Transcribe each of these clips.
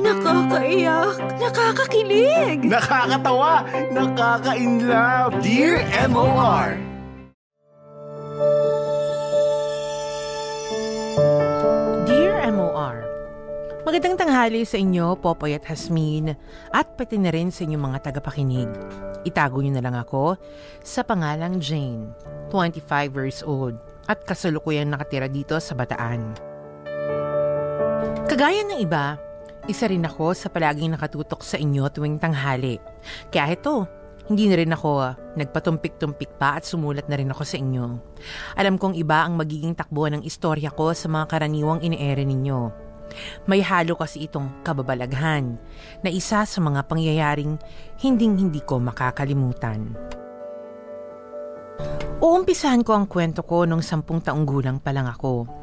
Nakakaiyak, nakakakilig, Nakakatawa, nakaka-inlove. Dear MOR, Dear MOR, Magandang tanghali sa inyo, Popoy at Hasmin, at pati na rin sa inyong mga tagapakinig. Itago niyo na lang ako sa pangalang Jane, 25 years old, at kasalukuyang nakatira dito sa Bataan. Kagaya ng iba, isa rin ako sa palaging nakatutok sa inyo tuwing tanghali. Kaya ito, hindi na rin ako ah, nagpatumpik-tumpik pa at sumulat na rin ako sa inyo. Alam kong iba ang magiging takbo ng istorya ko sa mga karaniwang iniere ninyo. May halo kasi itong kababalaghan na isa sa mga pangyayaring hinding-hindi ko makakalimutan. Uumpisahan ko ang kwento ko nung sampung taong gulang pa lang ako.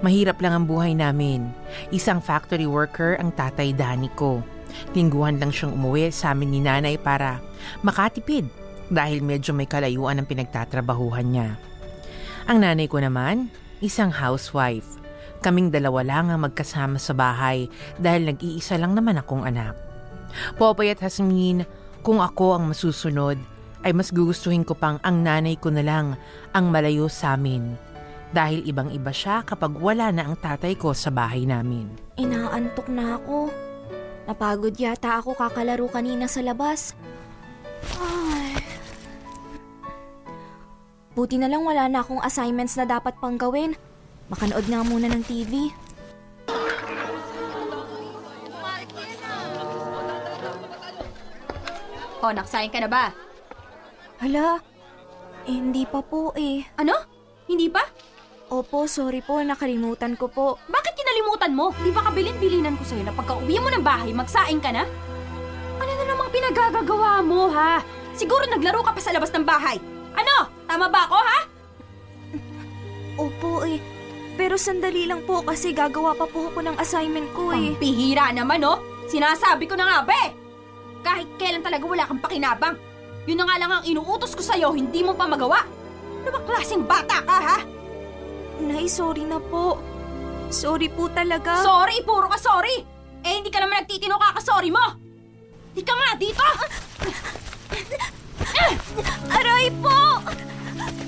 Mahirap lang ang buhay namin. Isang factory worker ang tatay Dani ko. Lingguhan lang siyang umuwi sa amin ni nanay para makatipid dahil medyo may kalayuan ang pinagtatrabahuhan niya. Ang nanay ko naman, isang housewife. Kaming dalawa lang ang magkasama sa bahay dahil nag-iisa lang naman akong anak. Popoy at Hasmin, kung ako ang masusunod, ay mas gugustuhin ko pang ang nanay ko na lang ang malayo sa amin. Dahil ibang-iba siya kapag wala na ang tatay ko sa bahay namin. Inaantok na ako. Napagod yata ako kakalaro kanina sa labas. Ay. Buti na lang wala na akong assignments na dapat pang gawin. Makanood nga muna ng TV. O, nakasayang ka na ba? Hala, eh, hindi pa po eh. Ano? Hindi pa? Opo, sorry po, nakalimutan ko po. Bakit kinalimutan mo? Di ba kabilin-bilinan ko sa'yo na pagka uwi mo ng bahay, magsaing ka na? Ano na namang pinagagagawa mo, ha? Siguro naglaro ka pa sa labas ng bahay. Ano? Tama ba ako, ha? Opo eh. Pero sandali lang po kasi gagawa pa po ako ng assignment ko eh. Pampihira naman, no? Sinasabi ko na nga, be! Kahit kailan talaga wala kang pakinabang. Yun na nga lang ang inuutos ko sa'yo, hindi mo pa magawa. Ano ba klaseng bata ka, ha? Nay, sorry na po. Sorry po talaga. Sorry, puro ka sorry! Eh, hindi ka naman nagtitino kaka-sorry mo! Di ka nga dito! Aray po!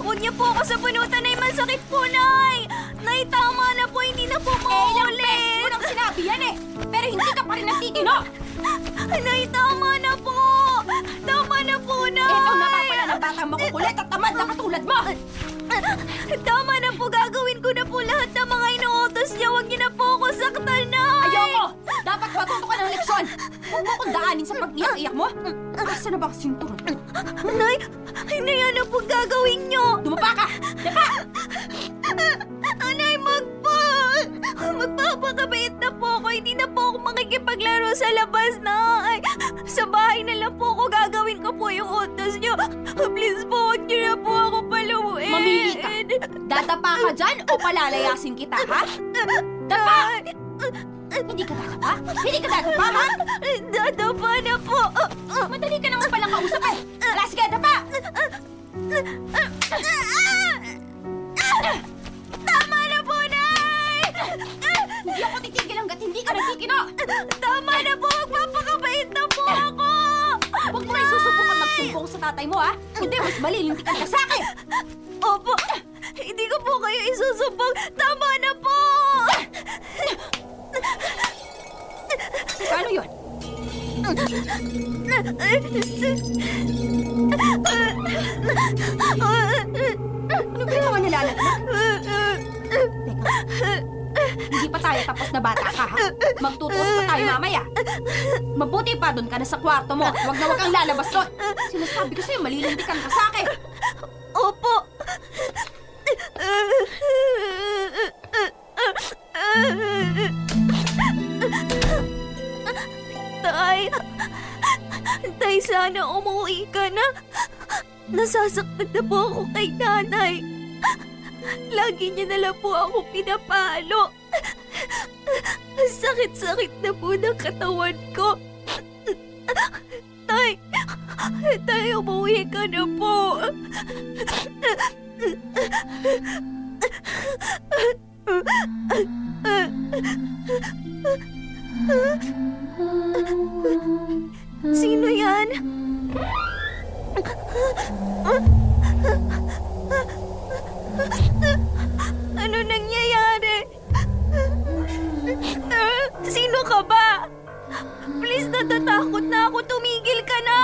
Huwag niyo po ako sa bunutan, Nay. Masakit po, Nay! Nay, tama na po. Hindi na po Eh, ilang beses maulit. mo nang sinabi yan eh! Pero hindi ka pa rin nagtitino! Nay, tama na po! Tama na po, Nay! Ito na nga pala ng batang makukulit at tamad na katulad mo! Tama na po. Gagawin ko na po lahat ng mga inuutos niya. Huwag niyo na po ako saktan, Nay! Ayoko! Dapat matuto ka ng leksyon! Huwag mo kong daanin sa pag-iyak-iyak mo! Asa na ba ang sinturon? Nay, hindi yan na po gagawin niyo. Dumapa ka! Dapa! Anay, magpo! Magpapakabait na po ako. Hindi na po ako makikipaglaro sa labas na. Ay, sa bahay na lang po ako gagawin ko po yung utos niyo. Please po, huwag niyo na po ako. Mamili ka. Dadapa ka dyan o palalayasin kita, ha? Dapa! Hindi ka dadapa? Hindi ka dadapa, ha? Dadapa na po. Madali ka naman palang kausap eh! Alas ka, dapa! Tama na po, Nay! Hindi ako titigil hanggat hindi ka nagkikino! Tama na po, magpapakabait na po ako! Huwag mo na isusubukan magsumbong sa tatay mo, ha? Hindi, mas malilintikan ka sa akin! Opo, hindi ko po kayo isusubong. Tama na po! Paano yun? tayo tapos na bata ka, ha? Magtutuos pa tayo mamaya. Mabuti pa doon ka na sa kwarto mo. Huwag na huwag kang lalabas doon. Sinasabi ko sa'yo, malilintikan ka sa akin. Opo! Tay! Tay, sana umuwi ka na. Nasasaktan na po ako kay nanay. Lagi niya na lang po ako pinapalo. Sakit-sakit na po ng katawan ko. Tay! Tay, umuwi ka na po. Sino yan? Ano nangyayari? Sino ka ba? Please, natatakot na ako. Tumigil ka na.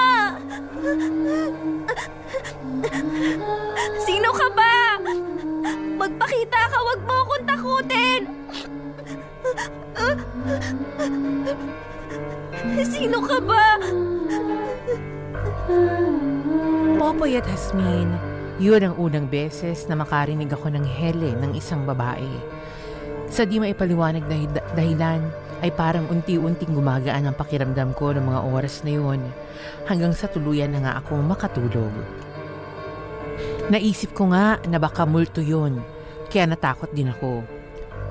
Sino ka ba? Magpakita ka. Huwag mo akong takutin. Sino ka ba? Popoy at Hasmin, yun ang unang beses na makarinig ako ng hele ng isang babae. Sa di maipaliwanag na dahilan, ay parang unti-unting gumagaan ang pakiramdam ko ng mga oras na yun hanggang sa tuluyan na nga akong makatulog. Naisip ko nga na baka multo yun, kaya natakot din ako.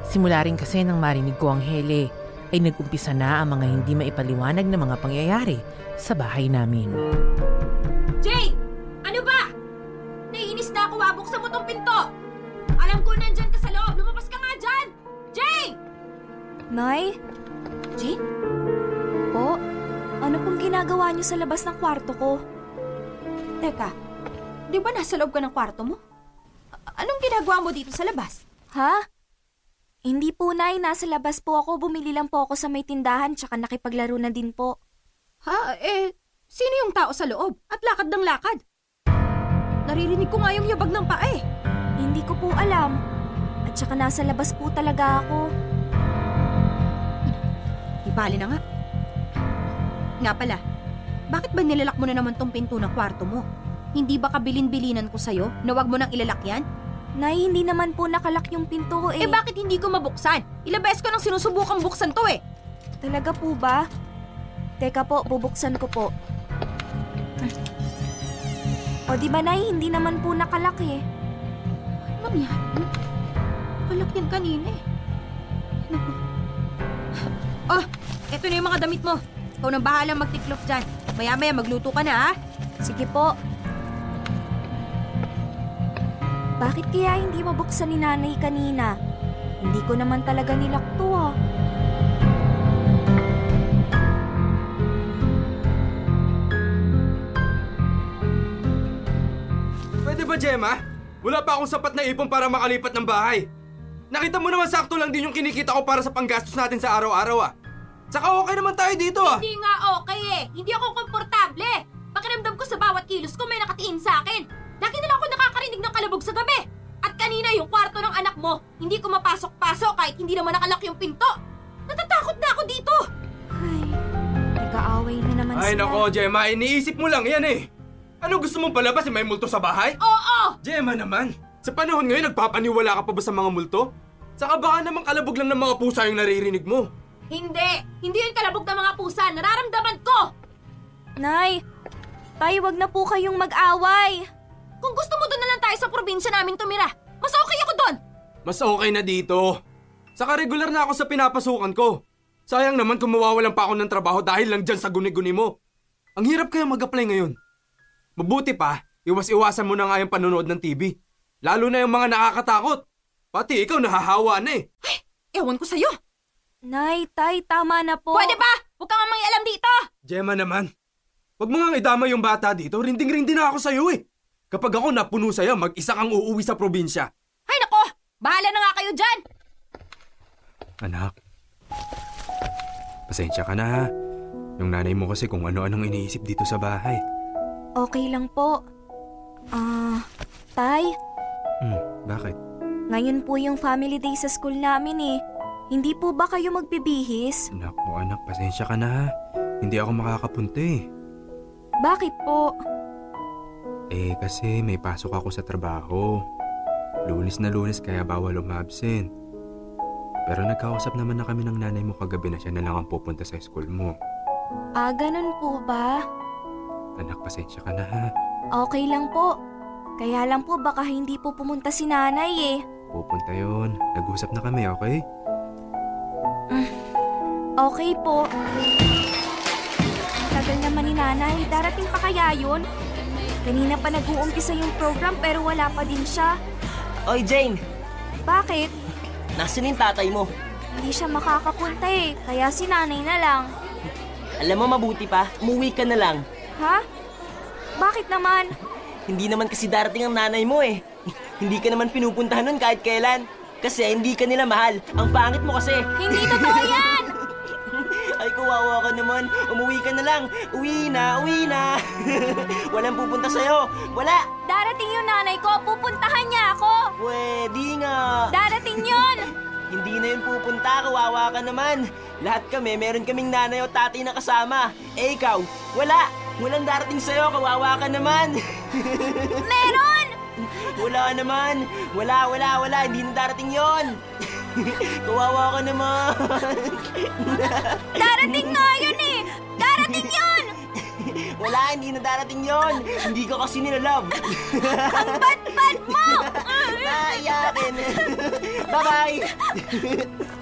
Simula rin kasi nang marinig ko ang hele, ay nag-umpisa na ang mga hindi maipaliwanag na mga pangyayari sa bahay namin. Jane! Ano ba? Naiinis na ako, ah. Buksan mo tong pinto! Alam ko nandyan ka sa loob. Lumabas ka nga! Nay? Jane? Po? Ano pong ginagawa niyo sa labas ng kwarto ko? Teka, di ba nasa loob ka ng kwarto mo? A- anong ginagawa mo dito sa labas? Ha? Hindi po, Nay. Nasa labas po ako. Bumili lang po ako sa may tindahan tsaka nakipaglaro na din po. Ha? Eh, sino yung tao sa loob? At lakad ng lakad? Naririnig ko nga yung yabag ng paa eh. Hindi ko po alam. At tsaka nasa labas po talaga ako. Ibali na nga. Nga pala, bakit ba nilalak mo na naman tong pinto ng kwarto mo? Hindi ba kabilin-bilinan ko sa'yo na wag mo nang ilalak yan? Nay, hindi naman po nakalak yung pinto ko eh. Eh bakit hindi ko mabuksan? Ilang beses ko nang sinusubukang buksan to eh. Talaga po ba? Teka po, bubuksan ko po. O di ba, Nay? Hindi naman po nakalak eh. Ano yan? Nakalak yan kanina eh. Naku. Oh, eto na yung mga damit mo. Ikaw nang bahala magtiklop dyan. Maya-maya magluto ka na ha. Sige po. Bakit kaya hindi mabuksan ni nanay kanina? Hindi ko naman talaga nilakto ah. Pwede ba, Gemma? Wala pa akong sapat na ipon para makalipat ng bahay. Nakita mo naman sakto lang din yung kinikita ko para sa panggastos natin sa araw-araw ah. Saka okay naman tayo dito ah. Hindi nga okay eh. Hindi ako komportable. Pakiramdam ko sa bawat kilos ko may nakatiin sa akin. Lagi na lang ako nakakarinig ng kalabog sa gabi. At kanina yung kwarto ng anak mo, hindi ko mapasok-pasok kahit hindi naman nakalak yung pinto. Natatakot na ako dito. Ay, nag-aaway na naman Ay sila. nako, Gemma, iniisip mo lang yan eh. Ano gusto mong palabas? May multo sa bahay? Oo! Gemma naman, sa panahon ngayon nagpapaniwala ka pa ba sa mga multo? Saka baka naman kalabog lang ng mga pusa yung naririnig mo. Hindi! Hindi yung kalabog ng mga pusa. Nararamdaman ko! Nay, tayo wag na po kayong mag-away. Kung gusto mo doon na lang tayo sa probinsya namin tumira. Mas okay ako doon! Mas okay na dito. Saka regular na ako sa pinapasukan ko. Sayang naman kung mawawalan pa ako ng trabaho dahil lang dyan sa guni-guni mo. Ang hirap kaya mag-apply ngayon. Mabuti pa, iwas-iwasan mo na nga yung panonood ng TV. Lalo na yung mga nakakatakot. Pati ikaw nahahawa na eh. Ewan ko sa'yo. Nay, tay, tama na po. Pwede ba? Huwag kang mangialam dito! Gemma naman, wag mo nga idama yung bata dito. Rinding-rindi na ako sa'yo eh. Kapag ako napuno sa'yo, mag-isa kang uuwi sa probinsya. Ay nako! Bahala na nga kayo dyan! Anak, pasensya ka na ha. Yung nanay mo kasi kung ano-anong iniisip dito sa bahay. Okay lang po. Ah, tay, Hmm, bakit? ngayon po yung family day sa school namin eh. Hindi po ba kayo magbibihis? Naku anak, pasensya ka na ha. Hindi ako makakapunta eh. Bakit po? Eh kasi may pasok ako sa trabaho. Lunes na lunes kaya bawal umabsent. Pero nagkausap naman na kami ng nanay mo kagabi na siya na lang ang pupunta sa school mo. Ah, ganun po ba? Anak, pasensya ka na ha. Okay lang po. Kaya lang po baka hindi po pumunta si nanay eh. Pupunta yon. Nag-usap na kami, okay? Okay po. Tagal naman ni nanay. Darating pa kaya yun? Kanina pa nag-uumpisa yung program pero wala pa din siya. Oy, Jane! Bakit? Nasaan yung tatay mo? Hindi siya makakapunta eh. Kaya si nanay na lang. Alam mo mabuti pa, umuwi ka na lang. Ha? Bakit naman? Hindi naman kasi darating ang nanay mo eh. hindi ka naman pinupuntahan nun kahit kailan. Kasi hindi ka nila mahal. Ang pangit mo kasi. Hindi totoo yan! Kawawa ka naman. Umuwi ka na lang. Uwi na, uwi na. Walang pupunta sa'yo. Wala. Darating yung nanay ko, pupuntahan niya ako! Pwede nga. Darating yun! Hindi na yun pupunta, kawawa ka naman. Lahat kami, meron kaming nanay o tatay na kasama. Eh ikaw, wala. Walang darating sa'yo, kawawa ka naman. Meron! Wala naman. Wala, wala, wala. Hindi na darating yon. kawawa ka naman. Darating nga yun eh! Darating yun! wala, hindi na darating yon. Hindi ka kasi nila love. Ang bad-bad mo! Naiyakin. Bye-bye.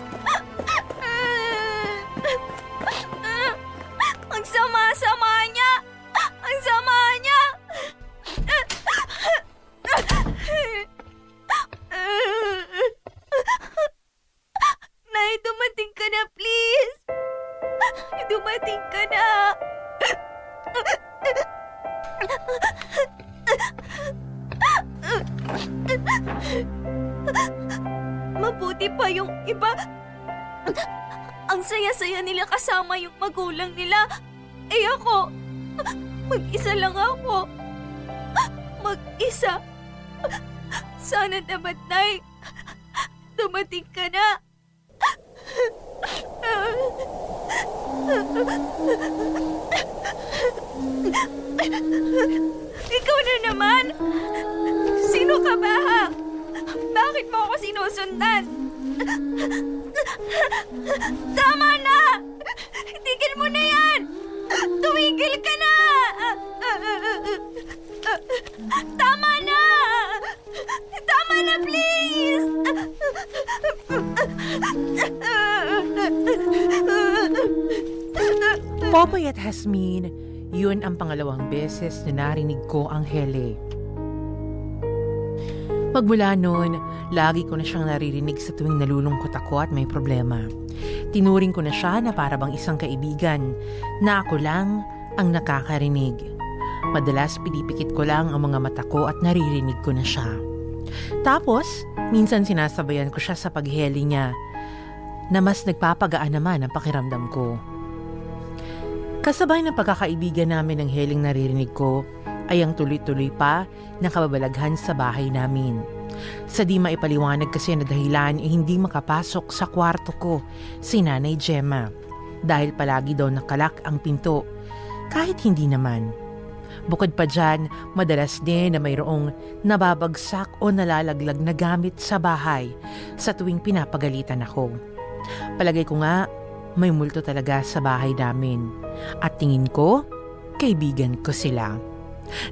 Popoy at Hasmin, yun ang pangalawang beses na narinig ko ang hele. Magmula noon, lagi ko na siyang naririnig sa tuwing nalulungkot ako at may problema. Tinuring ko na siya na para bang isang kaibigan na ako lang ang nakakarinig. Madalas pinipikit ko lang ang mga mata ko at naririnig ko na siya. Tapos, minsan sinasabayan ko siya sa pagheli niya na mas nagpapagaan naman ang pakiramdam ko. Kasabay ng pagkakaibigan namin ng heling naririnig ko ay ang tuloy-tuloy pa na kababalaghan sa bahay namin. Sa di maipaliwanag kasi na dahilan ay hindi makapasok sa kwarto ko si Nanay Gemma dahil palagi daw nakalak ang pinto kahit hindi naman. Bukod pa dyan, madalas din na mayroong nababagsak o nalalaglag na gamit sa bahay sa tuwing pinapagalitan ako. Palagay ko nga, may multo talaga sa bahay namin. At tingin ko, kaibigan ko sila.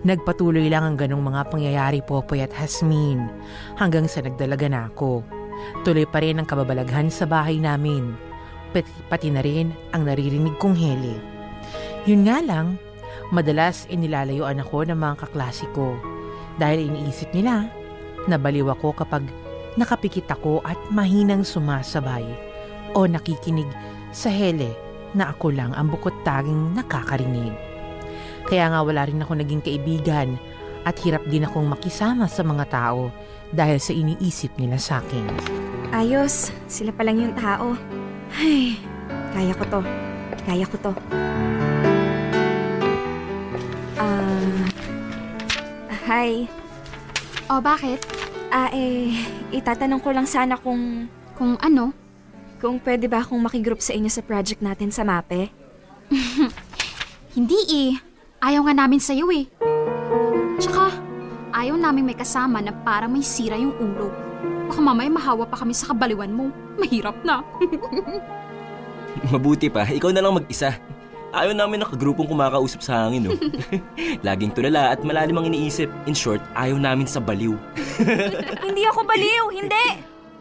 Nagpatuloy lang ang ganong mga pangyayari Popoy at Hasmin hanggang sa nagdalaga na ako. Tuloy pa rin ang kababalaghan sa bahay namin. Pati, pati na rin ang naririnig kong hele. Yun nga lang, madalas inilalayuan ako ng mga kaklasiko dahil iniisip nila na baliw ako kapag nakapikit ako at mahinang sumasabay o nakikinig sa hele na ako lang ang bukod taging nakakarinig. Kaya nga wala rin ako naging kaibigan at hirap din akong makisama sa mga tao dahil sa iniisip nila sa akin. Ayos, sila pa lang yung tao. Ay, kaya ko to. Kaya ko to. Ah... hi. O bakit? Ah, eh, itatanong ko lang sana kung, Kung ano? Kung pwede ba akong makigroup sa inyo sa project natin sa MAPE? Hindi eh. Ayaw nga namin sa'yo eh. Tsaka, ayaw namin may kasama na para may sira yung ulo. Baka mamaya mahawa pa kami sa kabaliwan mo. Mahirap na. Mabuti pa, ikaw na lang mag-isa. Ayaw namin nakagrupong kumakausap sa hangin, no? Laging tulala at malalim ang iniisip. In short, ayaw namin sa baliw. Hindi ako baliw, hindi!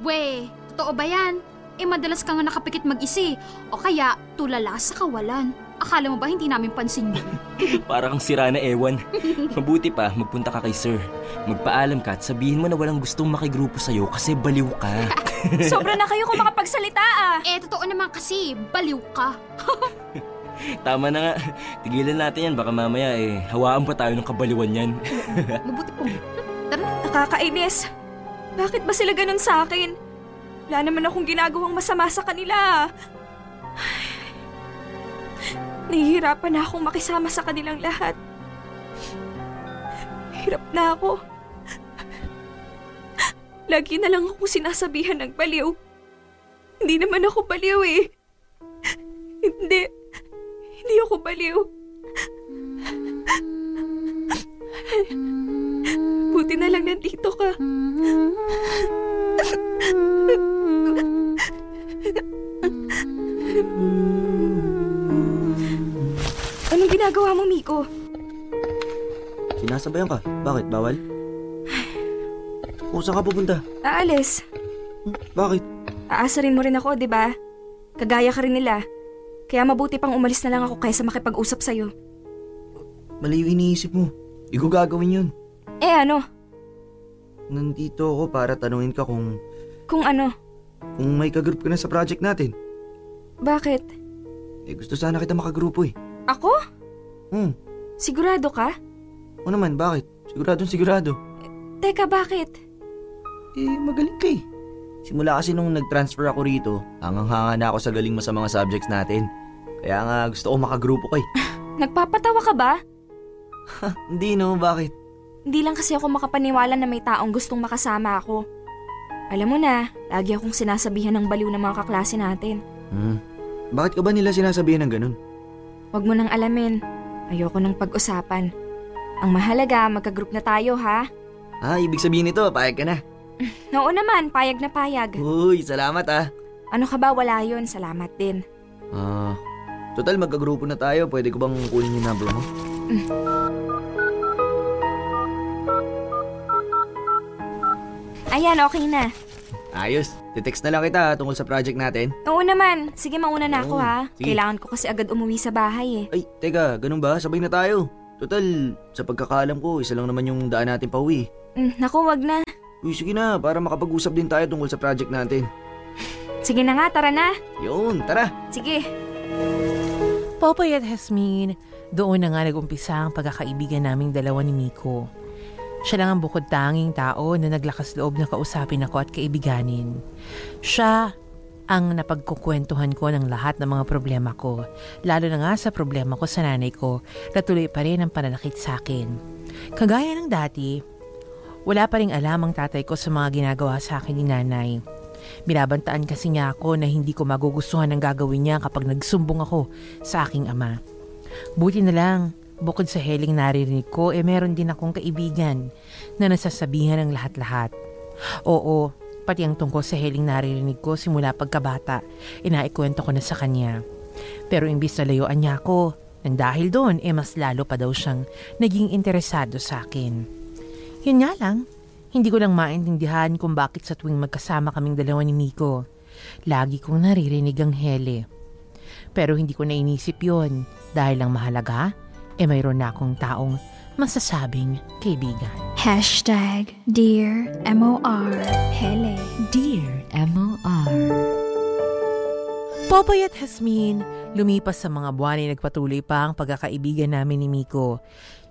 We, totoo ba yan? Eh madalas ka nga nakapikit mag-isi. O kaya, tulala sa kawalan. Akala mo ba hindi namin pansin yun? Para kang sira na ewan. Mabuti pa, magpunta ka kay sir. Magpaalam ka at sabihin mo na walang gustong makigrupo sa'yo kasi baliw ka. Sobra na kayo kung makapagsalita ah! eh, totoo naman kasi, baliw ka. tama na nga. Tigilan natin yan. Baka mamaya eh, hawaan pa tayo ng kabaliwan yan. Mabuti po. Tara na. Nakakainis. Bakit ba sila ganun sa akin? Wala naman akong ginagawang masama sa kanila. Nahihirapan na akong makisama sa kanilang lahat. Hirap na ako. Lagi na lang ako sinasabihan ng baliw. Hindi naman ako baliw eh. Hindi. Hindi ako baliw. Buti na lang nandito ka. Anong ginagawa mo, Miko? Sinasabayan ka? Bakit? Bawal? O, saan ka pupunta? Aalis. Hmm, Bakit? Aasarin mo rin ako, di ba? Kagaya ka rin nila. Kaya mabuti pang umalis na lang ako kaysa makipag-usap sa'yo. Mali yung iniisip mo. Di ko gagawin yun. Eh ano? Nandito ako para tanungin ka kung, Kung ano? Kung may kagroup ka na sa project natin. Bakit? Eh, gusto sana kita makagrupo eh. Ako? Hmm, Sigurado ka? o naman, bakit? Siguradong sigurado. Teka, bakit? Eh, magaling ka eh. Simula kasi nung nag-transfer ako rito, hangang-hanga na ako sa galing mo sa mga subjects natin. Kaya nga gusto ko makagrupo ka eh. Nagpapatawa ka ba? Hindi no, bakit? Hindi lang kasi ako makapaniwala na may taong gustong makasama ako. Alam mo na, lagi akong sinasabihan ng baliw ng mga kaklase natin. Hmm, bakit ka ba nila sinasabihin ng ganun? Huwag mo nang alamin. Ayoko nang pag-usapan. Ang mahalaga, magka-group na tayo ha? Ah, ibig sabihin nito, payag ka na. Oo naman, payag na payag. Uy, salamat ah. Ano ka ba, wala yun. Salamat din. Ah, total magkagrupo na tayo. Pwede ko bang kunin yung number mo? Ayan, okay na. Ayos. Titext na lang kita tungkol sa project natin. Oo naman. Sige, mauna na ako Oo, ha. sige. Kailangan ko kasi agad umuwi sa bahay eh. Ay, teka, ganun ba? Sabay na tayo. Total, sa pagkakaalam ko, isa lang naman yung daan natin pa uwi. Mm, naku, wag na. Uy, sige na, para makapag-usap din tayo tungkol sa project natin. Sige na nga, tara na. Yun, tara. Sige. Popoy at Hasmin, doon na nga nagumpisa ang pagkakaibigan naming dalawa ni Miko. Siya lang ang bukod tanging tao na naglakas loob na kausapin ako at kaibiganin. Siya ang napagkukwentuhan ko ng lahat ng mga problema ko, lalo na nga sa problema ko sa nanay ko na tuloy pa rin ang pananakit sa akin. Kagaya ng dati, wala pa rin alam ang tatay ko sa mga ginagawa sa akin ni nanay. Binabantaan kasi niya ako na hindi ko magugustuhan ang gagawin niya kapag nagsumbong ako sa aking ama. Buti na lang, bukod sa heling naririnig ko, eh meron din akong kaibigan na nasasabihan ng lahat-lahat. Oo, pati ang tungkol sa heling naririnig ko simula pagkabata, inaikwento ko na sa kanya. Pero imbis na layuan niya ako, nang dahil doon, eh mas lalo pa daw siyang naging interesado sa akin. Yun nga lang, hindi ko lang maintindihan kung bakit sa tuwing magkasama kaming dalawa ni Miko, lagi kong naririnig ang hele. Pero hindi ko na inisip yon dahil lang mahalaga, eh mayroon na akong taong masasabing kaibigan. Hashtag Dear MOR. Hele. Dear M.O.R. Popoy at Hasmin, lumipas sa mga buwan ay nagpatuloy pa ang pagkakaibigan namin ni Miko.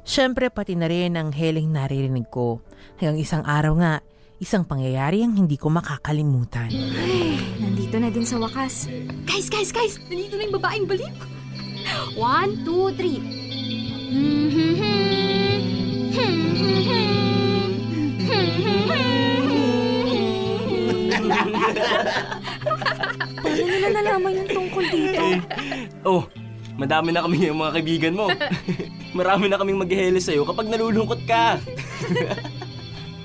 Siyempre pati na rin ang heling naririnig ko. Hanggang isang araw nga, isang pangyayari ang hindi ko makakalimutan. Nandito na din sa wakas. Guys, guys, guys! Nandito na yung babaeng baliw. One, two, three. Paano nila nalaman yung tungkol dito? Oh, madami na kami yung mga kaibigan mo. Marami na kaming maghihele sa'yo kapag nalulungkot ka.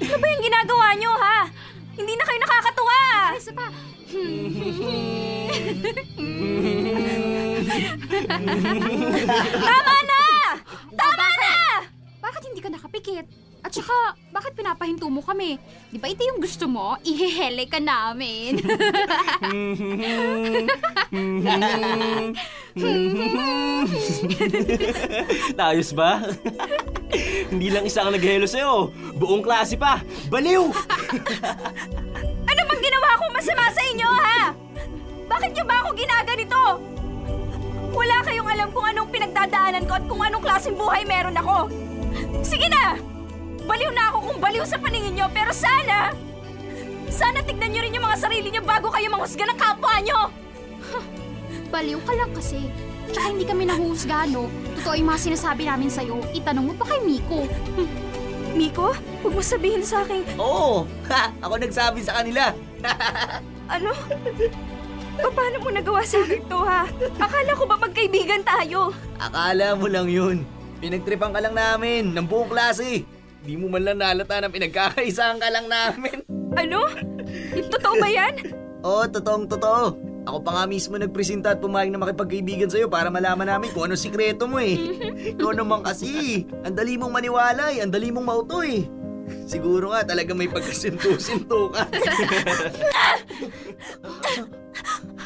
Ano ba yung ginagawa nyo, ha? Hindi na kayo nakakatuwa! Isa pa. Tama na! Bakit hindi ka nakapikit? At saka, bakit pinapahinto mo kami? Di ba ito yung gusto mo? Ihehele ka namin. Tayos ba? Hindi lang isa ang naghihelo sa'yo. Buong klase pa. Baliw! Ano bang ginawa kong masama sa inyo, ha? Bakit nyo ba ako ginaganito? Wala kayong alam kung anong pinagdadaanan ko at kung anong klaseng buhay meron ako. Sige na! Baliw na ako kung baliw sa paningin nyo, pero sana... Sana tignan nyo rin yung mga sarili nyo bago kayo manghusga ng kapwa nyo! Baliw ka lang kasi. Tsaka hindi kami nahuhusgahan, no? Totoo yung mga sinasabi namin sa'yo. Itanong mo pa kay Miko. Miko, huwag mo sabihin sa akin, Oo! Ha! Ako nagsabi sa kanila. ano? Paano mo nagawa sa akin to, ha? Akala ko ba magkaibigan tayo? Akala mo lang yun. Pinagtripan ka lang namin ng buong klase. Di mo man lang nalata na pinagkakaisahan ka lang namin. Ano? Totoo ba yan? Oo, totoong totoo. Ako pa nga mismo nagpresenta at pumayag na makipagkaibigan sa'yo para malaman namin kung anong sikreto mo eh. Ikaw naman kasi, ang dali mong maniwala eh, ang dali mong mauto eh. Siguro nga talaga may pagkasinto-sinto ka.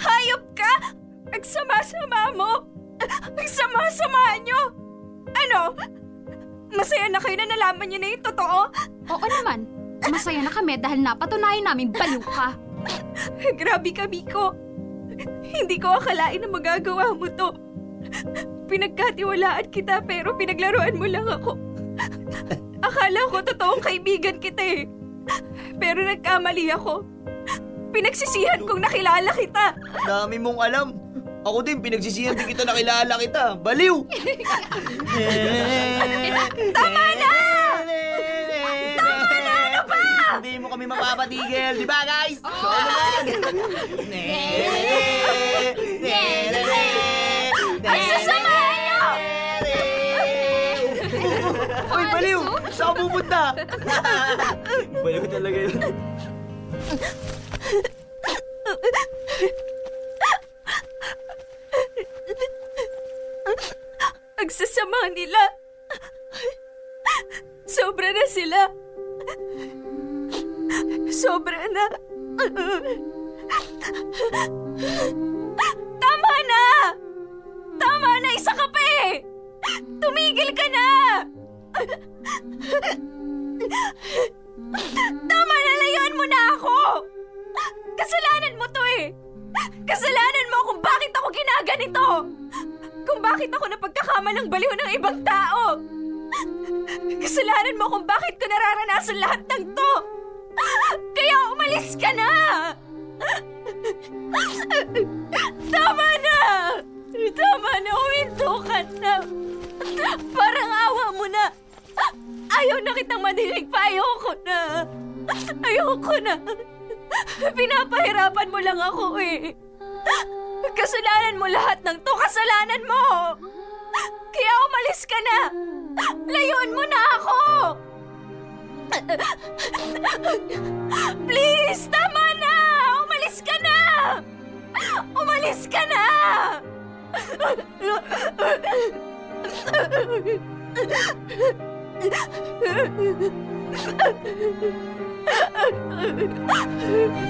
Hayop ka! Ang sama-sama mo! Ang sama-sama nyo! Ano? Masaya na kayo na nalaman nyo na yung totoo? Oo naman. Masaya na kami dahil napatunayan namin baliw ka. Grabe ka, Miko. Hindi ko akalain na magagawa mo to. Pinagkatiwalaan kita pero pinaglaruan mo lang ako. Akala ko totoong kaibigan kita eh. Pero nagkamali ako. Pinagsisihan kong nakilala kita. Dami mong alam. Ako din, pinagsisihan din kita nakilala kita. Baliw! Tama na! Tama na! Ano ba? Hindi mo kami mapapatigil, di ba guys? Oo naman! Ang sasama nyo! Uy, baliw! Saan ka pupunta? baliw talaga yun. nila. Sobra na sila. Sobra na. Tama na! Tama na! Isa ka pa eh! Tumigil ka na! Tama na! Layuan mo na ako! Kasalanan mo to eh! Kasalanan mo kung bakit ako ginaganito! Kung bakit ako napagkakamalang baliw ng ibang tao! Kasalanan mo kung bakit ko nararanasan lahat ng to! Kaya umalis ka na! Tama na! Tama na! Uminto ka na! Parang awa mo na! Ayaw na kitang madinig pa! Ayoko na! Ayoko na! Pinapahirapan mo lang ako eh! Kasalanan mo lahat ng to! Kasalanan mo! Kaya umalis ka na! Layuan mo na ako! Please! Tama na! Umalis ka na! Umalis ka na!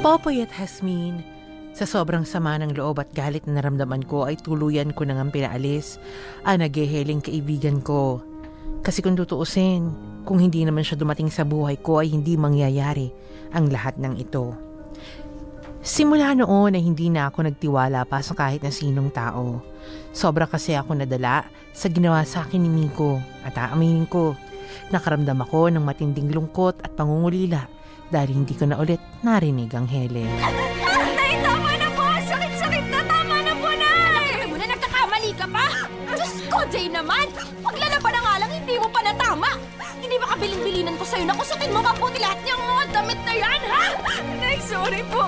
Popoy at Hasmin, sa sobrang sama ng loob at galit na naramdaman ko ay tuluyan ko nang pinaalis ang nagheheling kaibigan ko. Kasi kung tutuusin, kung hindi naman siya dumating sa buhay ko ay hindi mangyayari ang lahat ng ito. Simula noon ay hindi na ako nagtiwala pa sa kahit na sinong tao. Sobra kasi ako nadala sa ginawa sa akin ni Miko at aaminin ko, nakaramdam ako ng matinding lungkot at pangungulila dahil hindi ko na ulit narinig ang Helen. Jay naman! Paglalaban sa'yo na kusutin mo mabuti lahat niyang mga damit na yan, ha? Nay, sorry po!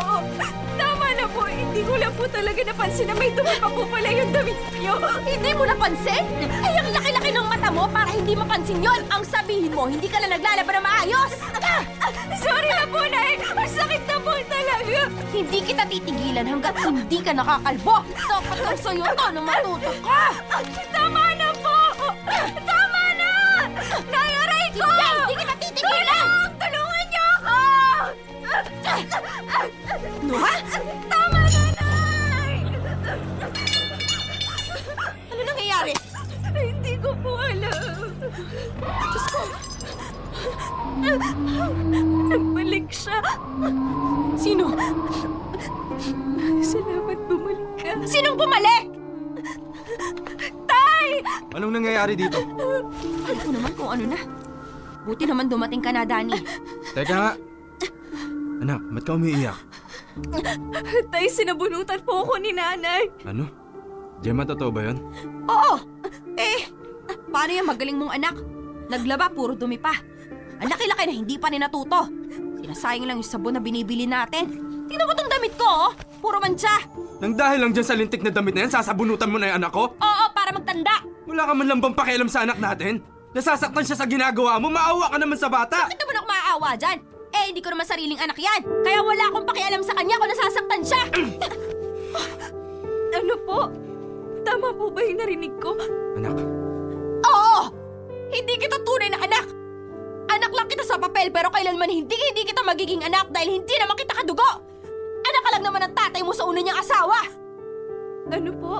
Tama na po! Hindi ko lang po talaga napansin na may dumi po pala yung damit niyo! Hindi mo napansin? Ay, ang laki-laki ng mata mo para hindi mapansin yon. Ang sabihin mo, hindi ka na naglalaban na maayos! Sorry na po, Nay! Ang sakit na po talaga! Hindi kita titigilan hanggat hindi ka nakakalbo! Dapat lang sa'yo to na matuto ka! Tama na po! Tama na! Nay, aray ko! Hindi! Tulong! Tulungan niyo ako! No, ha? Tama na, Nay! Ano nangyayari? Hindi ko po alam. Diyos ko! Nagbalik siya. Sino? Salamat bumalik ka. Sinong bumalik? Anong nangyayari dito? Alam ko naman kung ano na. Buti naman dumating ka na, Danny. Teka nga. Anak, ba't ka umiiyak? Tay, sinabunutan po ako ni nanay. Ano? Gemma, totoo ba yun? Oo! Eh, paano yung magaling mong anak? Naglaba, puro dumi pa. Ang laki-laki na hindi pa rin natuto. Sinasayang lang yung sabon na binibili natin. Tingnan mo tong damit ko, oh. Puro mancha. Nang dahil lang dyan sa lintik na damit na yan, sasabunutan mo na yung anak ko? Oo, para magtanda. Wala ka man lang bang pakialam sa anak natin? Nasasaktan siya sa ginagawa mo, maawa ka naman sa bata! Bakit naman ako maaawa dyan? Eh, hindi ko naman sariling anak yan. Kaya wala akong pakialam sa kanya kung nasasaktan siya. Ano po? Tama po ba yung narinig ko? Anak, Oo! Hindi kita tunay na anak! Anak lang kita sa papel pero kailanman hindi hindi kita magiging anak dahil hindi naman kita kadugo! Anak ka lang naman ng tatay mo sa una niyang asawa! Ano po?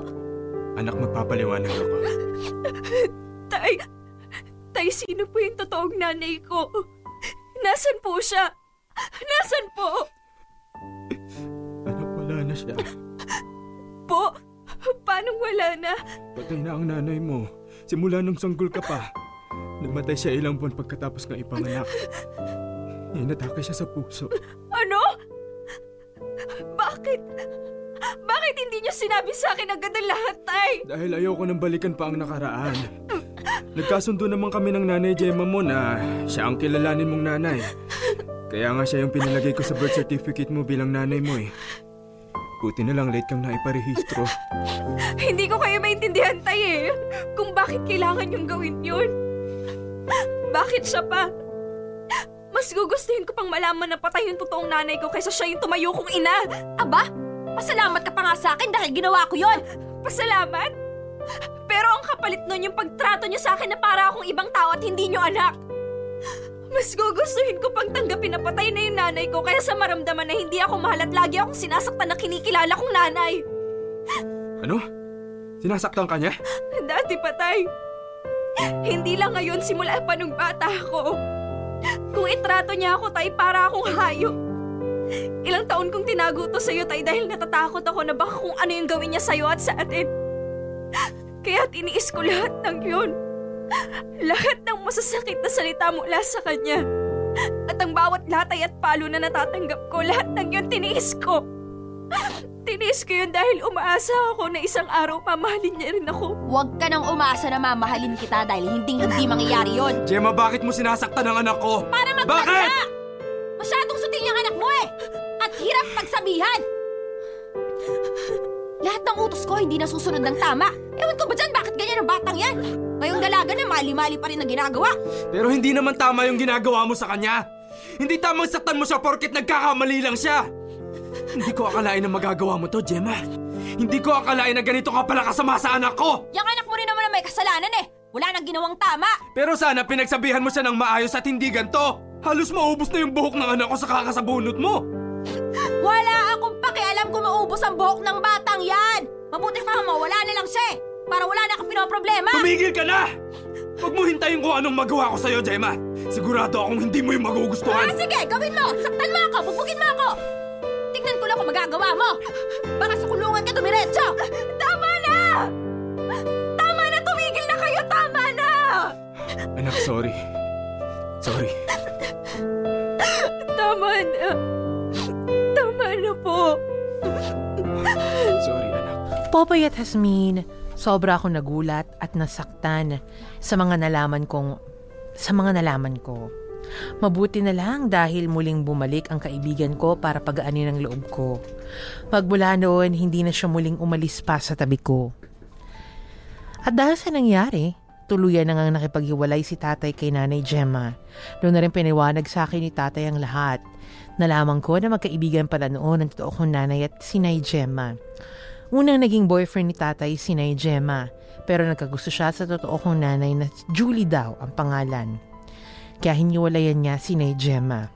anak magpapaliwanag ako. Tay, tay, sino po yung totoong nanay ko? Nasaan po siya? Nasaan po? Anak, wala na siya. Po? Paano wala na? Patay na ang nanay mo. Simula nung sanggol ka pa. Namatay siya ilang buwan pagkatapos ng ipanganak. Inatake siya sa puso. Ano? Bakit? Bakit hindi niyo sinabi sa akin agad ang lahat, Tay? Dahil ayoko nang balikan pa ang nakaraan. Nagkasundo naman kami ng nanay Gemma mo na siya ang kilalanin mong nanay. Kaya nga siya yung pinalagay ko sa birth certificate mo bilang nanay mo eh. Buti na lang late kang naiparehistro. Hindi ko kayo maintindihan, Tay eh. Kung bakit kailangan yung gawin yun. Bakit siya pa? Mas gugustuhin ko pang malaman na patay yung totoong nanay ko kaysa siya yung tumayo kong ina. Aba, pasalamat ka pa nga sa akin dahil ginawa ko yon. Pasalamat? Pero ang kapalit nun yung pagtrato niyo sa akin na para akong ibang tao at hindi niyo anak. Mas gugustuhin ko pang tanggapin na patay na yung nanay ko kaya sa maramdaman na hindi ako mahal at lagi akong sinasaktan na kinikilala kong nanay. Ano? Sinasaktan ka niya? Dati patay. Hindi lang ngayon simula pa nung bata ako. Kung itrato niya ako tay para akong hayop. Ilang taon kong tinago to sa'yo tay dahil natatakot ako na baka kung ano yung gawin niya sa'yo at sa atin. Kaya tiniis ko lahat ng yun. Lahat ng masasakit na salita mula sa kanya. At ang bawat latay at palo na natatanggap ko, lahat ng yun tiniis ko. Tiniis ko yun dahil umaasa ako na isang araw mamahalin niya rin ako. Huwag ka nang umasa na mamahalin kita dahil hindi hindi mangyayari yon. Gemma, bakit mo sinasaktan ang anak ko? Para magtanda! Bakit? Masyadong sutil yung anak mo eh! At hirap pagsabihan! Lahat ng utos ko hindi nasusunod ng tama. Ewan ko ba dyan bakit ganyan ang batang yan? Ngayong dalaga na mali-mali pa rin ang ginagawa. Pero hindi naman tama yung ginagawa mo sa kanya. Hindi tamang saktan mo siya porket nagkakamali lang siya. Hindi ko akalain na magagawa mo to, Gemma. Hindi ko akalain na ganito ka pala kasama sa anak ko. Yung anak mo rin naman na may kasalanan eh. Wala nang ginawang tama. Pero sana pinagsabihan mo siya ng maayos at hindi ganto. Halos maubos na yung buhok ng anak ko sa kakasabunot mo. Wala akong pakialam kung maubos ang buhok ng batang yan. Mabuti pa mawala na lang siya eh. Para wala na kang pinoproblema. Tumigil ka na! Huwag mo hintayin kung anong magawa ko sa'yo, Gemma. Sigurado akong hindi mo yung magugustuhan. Ah, sige, gawin mo! Saktan mo ako! Bubugin mo ako! Tingnan ko lang kung magagawa mo! Baka sa kulungan ka dumiretso! Tama na! Tama na! Tumigil na kayo! Tama na! Anak, sorry. Sorry. Po. Sorry, anak. Popoy at Hasmin, sobra akong nagulat at nasaktan sa mga nalaman kong sa mga nalaman ko. Mabuti na lang dahil muling bumalik ang kaibigan ko para pagaanin ang loob ko. Magmula noon, hindi na siya muling umalis pa sa tabi ko. At dahil sa nangyari, tuluyan na nga nakipaghiwalay si tatay kay nanay Gemma. Doon na rin piniwanag sa akin ni tatay ang lahat. Nalaman ko na magkaibigan pala noon ang totoo kong nanay at si Nay Gemma. Unang naging boyfriend ni tatay si Nay Gemma, pero nagkagusto siya sa totoo kong nanay na Julie daw ang pangalan. Kaya hiniwalayan niya si Nay Gemma.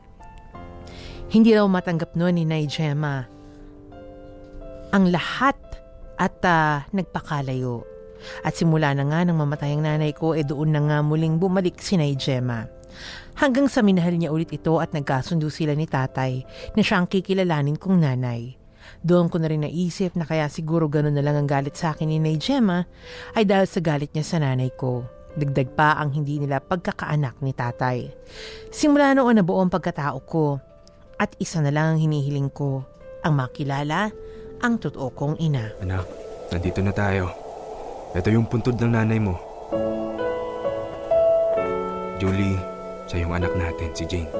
Hindi raw matanggap noon ni Nay Gemma ang lahat at ah, nagpakalayo. At simula na nga nang mamatay ang nanay ko, eh doon na nga muling bumalik si Nay Gemma. Hanggang sa minahal niya ulit ito at nagkasundo sila ni tatay na siya ang kikilalanin kong nanay. Doon ko na rin naisip na kaya siguro ganun na lang ang galit sa akin ni Nay Gemma ay dahil sa galit niya sa nanay ko. Dagdag pa ang hindi nila pagkakaanak ni tatay. Simula noon na buong pagkatao ko at isa na lang ang hinihiling ko, ang makilala ang totoo kong ina. Anak, nandito na tayo. Ito yung puntod ng nanay mo. Julie, siya yung anak natin, si Jane.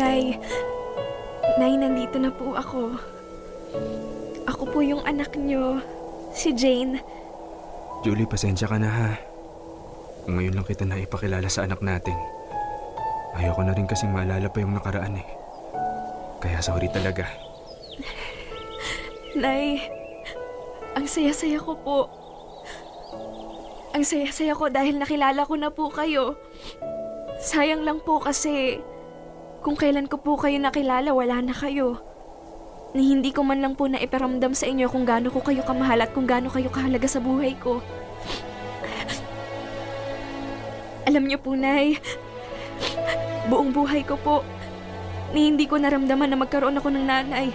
Nay, Nay, nandito na po ako. Ako po yung anak niyo, si Jane. Julie, pasensya ka na ha. Ngayon lang kita na ipakilala sa anak natin. Ayoko na rin kasing maalala pa yung nakaraan eh. Kaya sorry talaga. Nay, ang saya-saya ko po. Ang saya-saya ko dahil nakilala ko na po kayo. Sayang lang po kasi kung kailan ko po kayo nakilala, wala na kayo. Ni hindi ko man lang po na iparamdam sa inyo kung gaano ko kayo kamahal at kung gaano kayo kahalaga sa buhay ko. Alam niyo po, Nay, buong buhay ko po, ni hindi ko naramdaman na magkaroon ako ng nanay.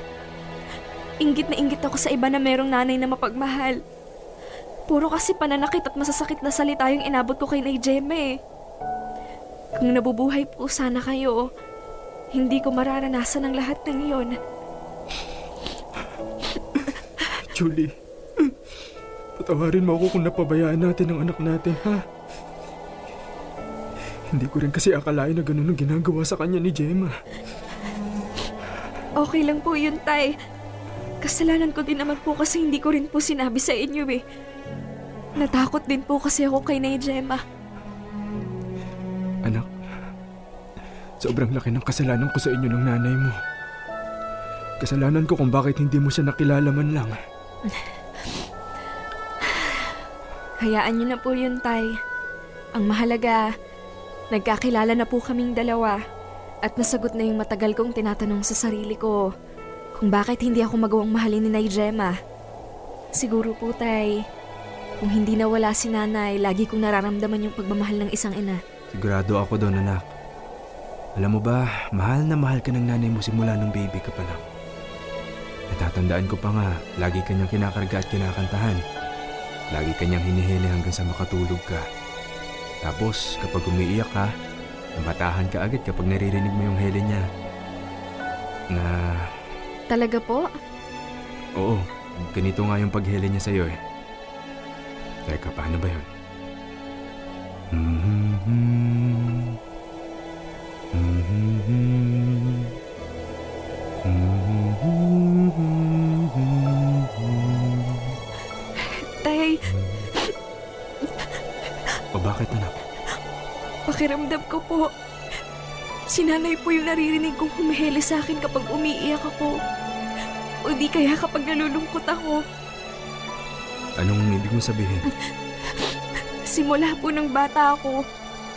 Ingit na ingit ako sa iba na merong nanay na mapagmahal. Puro kasi pananakit at masasakit na salita yung inabot ko kay Nay Gemma eh. Kung nabubuhay po sana kayo, hindi ko mararanasan ang lahat ng iyon. Julie, patawarin mo ako kung napabayaan natin ang anak natin, ha? Hindi ko rin kasi akalain na ganun ang ginagawa sa kanya ni Gemma. Okay lang po yun, Tay. Kasalanan ko din naman po kasi hindi ko rin po sinabi sa inyo eh. Natakot din po kasi ako kay Nay Gemma. Anak, sobrang laki ng kasalanan ko sa inyo ng nanay mo. Kasalanan ko kung bakit hindi mo siya nakilala man lang. Hayaan niyo na po yun, Tay. Ang mahalaga, nagkakilala na po kaming dalawa at nasagot na yung matagal kong tinatanong sa sarili ko kung bakit hindi ako magawang mahalin ni Nay Gemma. Siguro po, Tay, kung hindi nawala si nanay, lagi kong nararamdaman yung pagmamahal ng isang ina. Sigurado ako doon, anak. Alam mo ba, mahal na mahal ka ng nanay mo simula nung baby ka pa lang. Natatandaan ko pa nga, lagi kanyang kinakarga at kinakantahan. Lagi kanyang hinihili hanggang sa makatulog ka. Tapos, kapag umiiyak ka, namatahan ka agad kapag naririnig mo yung hele niya. Na, Talaga po? oo, ganito nga yung paghele niya sa'yo eh. Teka, paano ba yun? Mhm. Mhm. Mhm. Tay, O bakit anak? pakiramdam ko po. Si nanay po yung naririnig kong humihili sa akin kapag umiiyak ako. O di kaya kapag nalulungkot ako. Anong ibig mo sabihin? Simula po ng bata ako,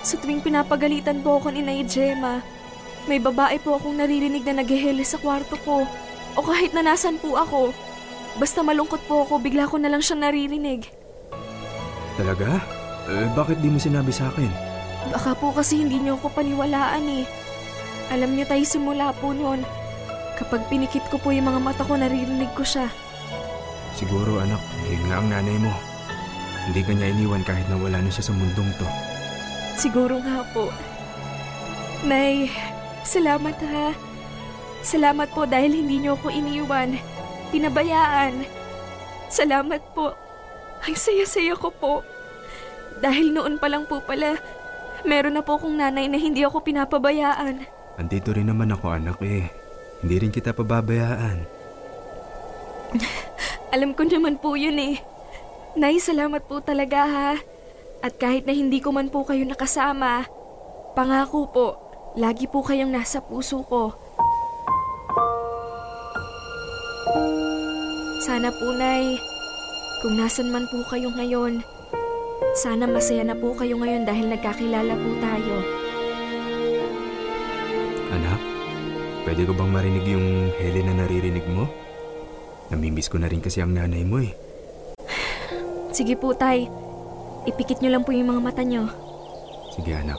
sa tuwing pinapagalitan po ako ni Nay Gemma, may babae po akong naririnig na naghihili sa kwarto ko. O kahit na nasan po ako. Basta malungkot po ako, bigla ko na lang siyang naririnig. Talaga? Eh, bakit di mo sinabi sa akin? Baka po kasi hindi niyo ako paniwalaan eh. Alam niyo tayo simula po noon. Kapag pinikit ko po yung mga mata ko, naririnig ko siya. Siguro anak, yun nga ang nanay mo. Hindi ka niya iniwan kahit na wala na siya sa mundong to. Siguro nga po. Nay, salamat ha. Salamat po dahil hindi niyo ako iniwan. Pinabayaan. Salamat po. Ang saya-saya ko po. Dahil noon pa lang po pala, meron na po akong nanay na hindi ako pinapabayaan. Andito rin naman ako anak eh. Hindi rin kita pababayaan. Alam ko naman po yun eh. Nay, salamat po talaga ha. At kahit na hindi ko man po kayo nakasama, pangako po, lagi po kayong nasa puso ko. Sana po, Nay, kung nasan man po kayo ngayon, sana masaya na po kayo ngayon dahil nagkakilala po tayo. Anak, pwede ko bang marinig yung hele na naririnig mo? Namimiss ko na rin kasi ang nanay mo eh. Sige po, Tay. Ipikit niyo lang po yung mga mata niyo. Sige, anak.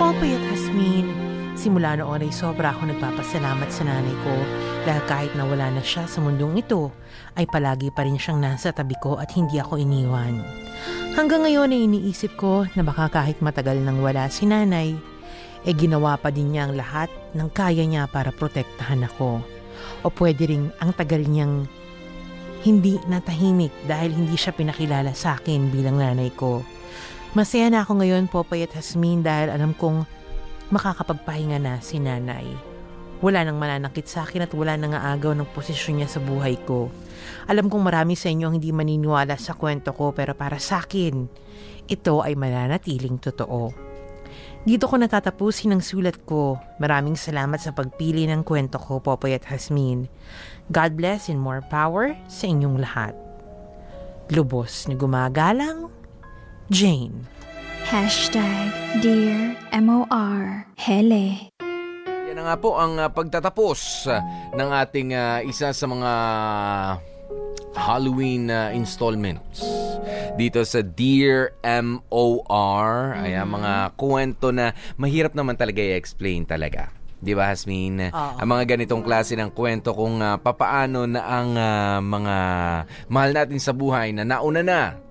Popoy at Hasmin, simula noon ay sobra ako nagpapasalamat sa nanay ko dahil kahit nawala na siya sa mundong ito, ay palagi pa rin siyang nasa tabi ko at hindi ako iniwan. Hanggang ngayon ay iniisip ko na baka kahit matagal nang wala si nanay, eh ginawa pa din niya ang lahat ng kaya niya para protektahan ako. O pwede ring ang tagal niyang hindi natahimik dahil hindi siya pinakilala sa akin bilang nanay ko. Masaya na ako ngayon, Popoy at Hasmin, dahil alam kong makakapagpahinga na si nanay. Wala nang mananakit sa akin at wala nang aagaw ng posisyon niya sa buhay ko. Alam kong marami sa inyo ang hindi maniniwala sa kwento ko pero para sa akin, ito ay mananatiling totoo. Dito ko natatapusin ang sulat ko. Maraming salamat sa pagpili ng kwento ko, Popoy at Hasmin. God bless and more power sa inyong lahat. Lubos na gumagalang, Jane. Hashtag Dear MOR Hele. Yan na nga po ang ah, pagtatapos ah, ng ating ah, isa sa mga Halloween ah, installments dito sa Dear MOR. Ayan, mga kwento na mahirap naman talaga i-explain talaga. Di ba, Hasmin? Oo. Ang mga ganitong klase ng kwento kung ah, papaano na ang ah, mga mahal natin sa buhay na nauna na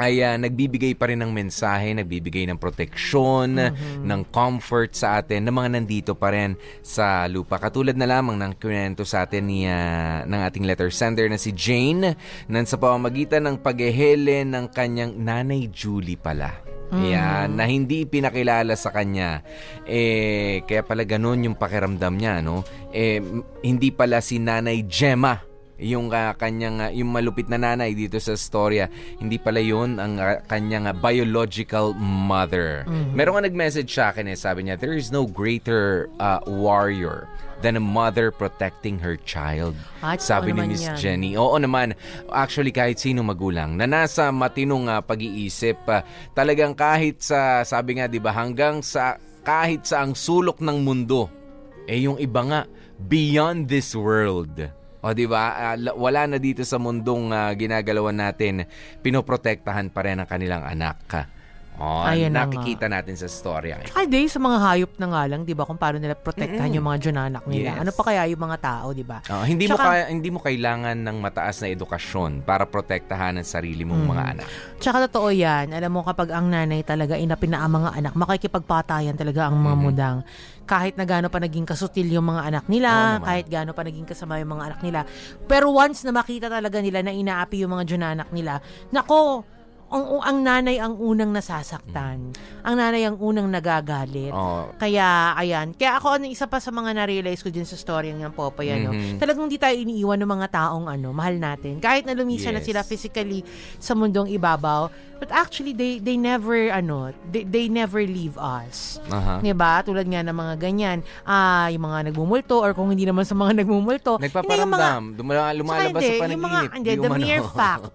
ay ah, nagbibigay pa rin ng mensahe, nagbibigay ng proteksyon, ng comfort sa atin, ng mga nandito pa rin sa lupa. Katulad na lamang ng kwento sa atin ni, ah, ng ating letter sender na si Jane, nan sa pamamagitan ng paghehele ng kanyang nanay Julie pala. Ayan, na hindi pinakilala sa kanya. Eh, kaya pala ganun yung pakiramdam niya, no? Eh, hindi pala si Nanay Gemma yung ah, kanyang ah, yung malupit na nanay dito sa storya hindi pala yun ang ah, kanyang ah, biological mother. Meron nga nag-message sa akin eh sabi niya there is no greater ah, warrior than a mother protecting her child Ah, sabi ni Miss. Jenny. Oo naman actually kahit sino magulang na nasa matinong ah, pag-iisip ah, talagang kahit sa sabi nga 'di ba hanggang sa kahit sa ang sulok ng mundo eh yung iba nga beyond this world o di ba? La- wala na dito sa mundong ah, ginagalawan natin, pinoprotektahan pa rin ang kanilang anak. O, Ayan na nakikita natin sa storya. Tsaka di, sa mga hayop na nga lang, di ba, kung paano nila protektahan yung mga junanak nila. Yes. Ano pa kaya yung mga tao, di ba? Oh, hindi mo Tsaka- kaya, hindi mo kailangan ng mataas na edukasyon para protektahan ang sarili mong Mm. mga anak. Tsaka totoo yan. Alam mo, kapag ang nanay talaga ay napina ang mga anak, makikipagpatayan talaga ang mga mudang. Kahit na gaano pa naging kasutil yung mga anak Oo nila, naman. kahit gaano pa naging kasama yung mga anak nila. Pero once na makita talaga nila na inaapi yung mga junanak nila, nako, ang, ang nanay ang unang nasasaktan. Ang nanay ang unang nagagalit. Oh, Kaya, ayan. Kaya ako, ano, isa pa sa mga na-realize ko din sa story ng Popoy, ano, Mhm. talagang hindi tayo iniiwan ng mga taong, ano, mahal natin. Kahit na lumisan na Yes. sila physically sa mundong ibabaw, but actually, they, they never, ano, they, they never leave us. aha. 'Di ba? Tulad nga ng mga ganyan, ah, yung mga nagmumulto or kung hindi naman sa mga nagmumulto, mga Nagpaparamdam. Dumala, lumalabas sa panaginip. Yung mga, hindi, Di the umano. mere fact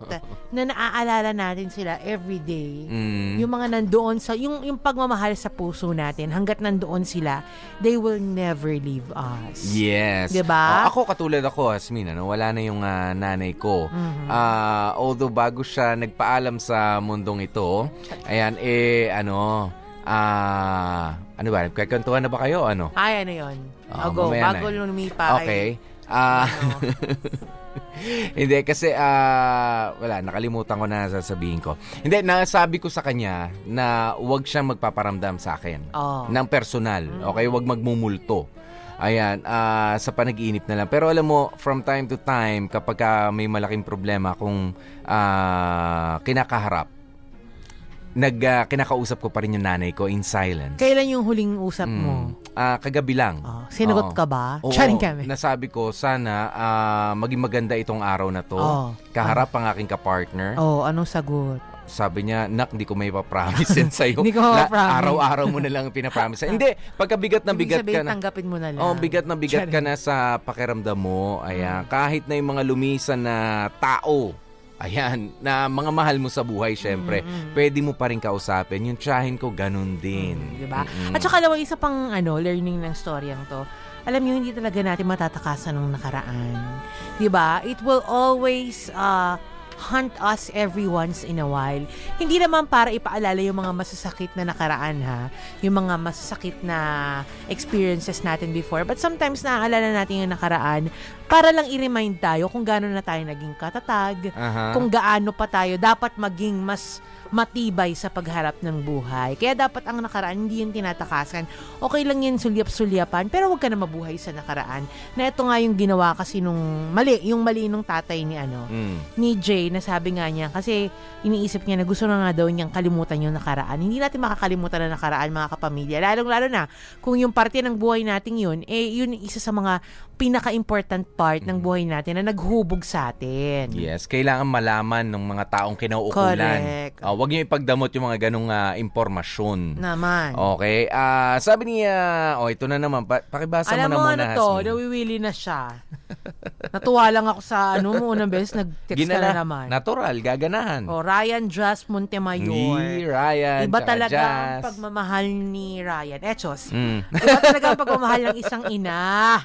na naaalala natin sila every day, Mm. yung mga nandoon sa, yung, yung pagmamahal sa puso natin, hanggat nandoon sila, they will never leave us. Yes. Diba? Oh, ako katulad ako, Asmin, ano, wala na yung ah, nanay ko. Mhm. Ah, although bago siya nagpaalam sa mundong ito, ayan, eh, ano, ah, ano ba, nagkakwentuhan na ba kayo, ano? Ay, ano yun? O go, mamaya bago na. lumipa. Okay. Ay, Ah, ano, hindi kasi ah wala nakalimutan ko na sasabihin ko. Hindi nasabi ko sa kanya na huwag siyang magpaparamdam sa akin Oh. ng personal. Okay, huwag magmumulto. Ayan, ah, sa panaginip na lang. Pero alam mo, from time to time, kapag ah, may malaking problema kung ah, kinakaharap, nag, ah, kinakausap ko pa rin yung nanay ko in silence. kailan yung huling usap mo? Mm. Ah, kagabi lang. Oh, sinagot Oo. ka ba? Oo, Charing kami. nasabi ko, sana ah, maging maganda itong araw na to. Oo. Kaharap ang aking kapartner. Oh, anong sagot? Sabi niya, nak, hindi ko may papromise yan sa'yo. Hindi ko La- mapapromise. Araw-araw mo na lang pinapromise. hindi, pagka bigat na bigat ka sabihin, na. tanggapin mo na lang. Oh, bigat na bigat ka Charing. na sa pakiramdam mo. Ayan, kahit na yung mga lumisan na tao, ayan, na mga mahal mo sa buhay, syempre, pwede mo pa rin kausapin. Yung tsahin ko, ganun din. Di ba? Mm-mm. At saka mo, isa pang ano, learning ng storyang to, alam niyo, hindi talaga natin matatakasan ng nakaraan. Di ba? It will always uh, haunt us every once in a while. Hindi naman para ipaalala yung mga masasakit na nakaraan ha, yung mga masasakit na experiences natin before. But sometimes naaalala natin yung nakaraan para lang i-remind tayo kung gaano na tayo naging katatag, Aha. kung gaano pa tayo dapat maging mas matibay sa pagharap ng buhay. Kaya dapat ang nakaraan hindi yung tinatakasan. Okay lang yan sulyap-sulyapan, pero huwag ka na mabuhay sa nakaraan. Na ito nga yung ginawa kasi nung mali, yung mali nung tatay ni ano, Mm. ni Jay, na sabi nga niya, kasi iniisip niya na gusto na nga daw niyang kalimutan yung nakaraan. Hindi natin makakalimutan na nakaraan, mga kapamilya. Lalong-lalo na, kung yung parte ng buhay natin yun, eh, yun isa sa mga pinaka-important part ng buhay natin na naghubog sa atin. Yes, kailangan malaman ng mga taong kinauukulan. Correct. Ah, huwag niyo ipagdamot yung mga ganong ah, impormasyon. Naman. Okay. Ah, sabi niya, oh, ito na naman. Pa- pakibasa Alam mo na mo muna, ano to, nawiwili na siya. Natuwa lang ako sa ano mo unang beses, nag-text ka Ginana- na naman. Natural, gaganahan. O, Ryan Just Montemayor. Ni Ryan, Iba talaga ang Jazz. pagmamahal ni Ryan. Echos. Mm. Iba talaga ang pagmamahal ng isang ina.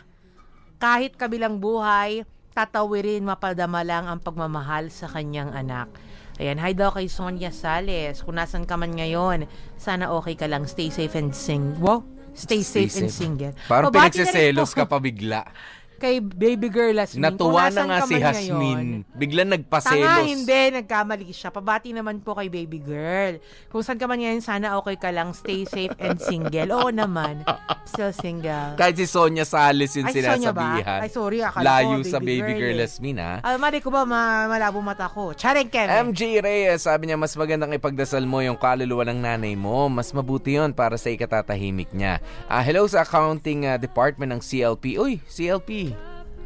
Kahit kabilang buhay, tatawirin mapadama lang ang pagmamahal sa kanyang anak. Ayan, hi daw kay Sonia Sales. Kung nasan ka man ngayon, sana okay ka lang. Stay safe and sing. Wow, stay, Stay safe, and safe. single. Parang Pabati pinagsiselos ka pa bigla. Kay baby girl Hasmin. Natuwa na nga si Hasmin. ngayon, Biglang Tanga, nagpaselos. hindi. Nagkamali siya. Pabati naman po kay baby girl. Kung saan ka man ngayon, sana okay ka lang. Stay safe and single. Oo naman. Still single. Kahit si Sonia Salis yung Ay, sinasabihan. Ay, sorry. Akala Layo ko, sa baby baby girl girl, eh. Hasmin, ha? Ah, mali ko ba ma- malabo mata ko? Charing Kevin. MJ Reyes, sabi niya, mas magandang ipagdasal mo yung kaluluwa ng nanay mo. Mas mabuti yon para sa ikatatahimik niya. Ah, hello sa accounting ah, department ng CLP. Uy, CLP.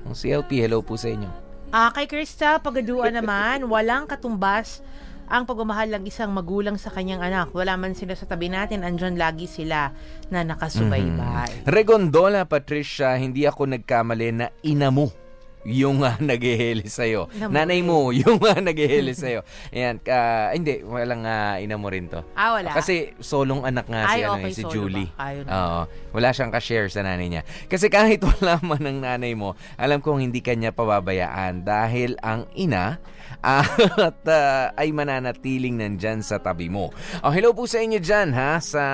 Ang CLP, hello po sa inyo. Ah, kay Krista, pagaduan naman, walang katumbas ang pagmamahal ng isang magulang sa kanyang anak. Wala man sila sa tabi natin, andyan lagi sila na nakasubaybay. Regondola, Patricia, hindi ako nagkamali na ina mo yung uh, naghihili sa'yo. Mo Nanay mo, yung uh, naghihili sa'yo. Ayan, ka, hindi, walang uh, ina mo rin to. Ah, wala. Kasi solong anak nga si, Ay, ano, okay, eh, si solo Julie. ba? Ayun. Oo. Wala siyang ka-share sa nanay niya. Kasi kahit wala man ng nanay mo, alam kong hindi kanya pababayaan dahil ang ina at ah, ay mananatiling nandyan sa tabi mo. Oh, hello po sa inyo dyan, ha? Sa...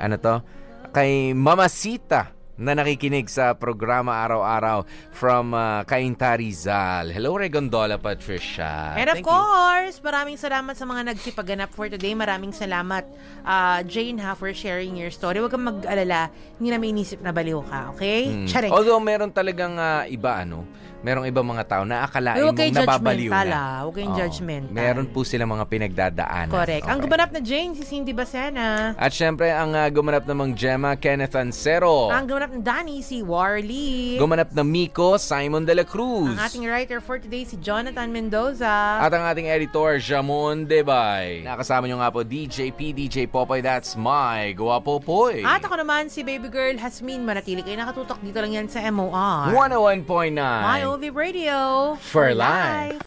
Ano to? Kay Mamasita na nakikinig sa programa araw-araw from uh, Cainta Rizal. Hello, Regondola Patricia. And of Thank you. course, maraming salamat sa mga nagsipaganap for today. Maraming salamat, uh, Jane, ha, for sharing your story. Huwag kang mag-alala. Hindi namin inisip na baliw ka, okay? Mm. Charing. Although meron talagang ah, iba ano, merong ibang mga tao na akalain Huwag mong nababaliw na. ah. Huwag kayong Oo. judgmental. Meron po sila mga pinagdadaanan. Correct. Ang Okay. gumanap na Jane, si Cindy Bacena. At syempre, ang ah, gumanap namang Gemma, Kenneth Ancero. Ang gumanap na Danny, si Warly. Gumanap na Miko, Simon de la Cruz. Ang ating writer for today, si Jonathan Mendoza. At ang ating editor, Jamon Debay. Nakasama nyo nga po, DJ P, DJ Popoy, that's my Guwapo Poy. At ako naman, si baby girl Hasmin Manatili. Kayo nakatutok dito lang yan sa MOR. 101.9 My Only Radio. For life.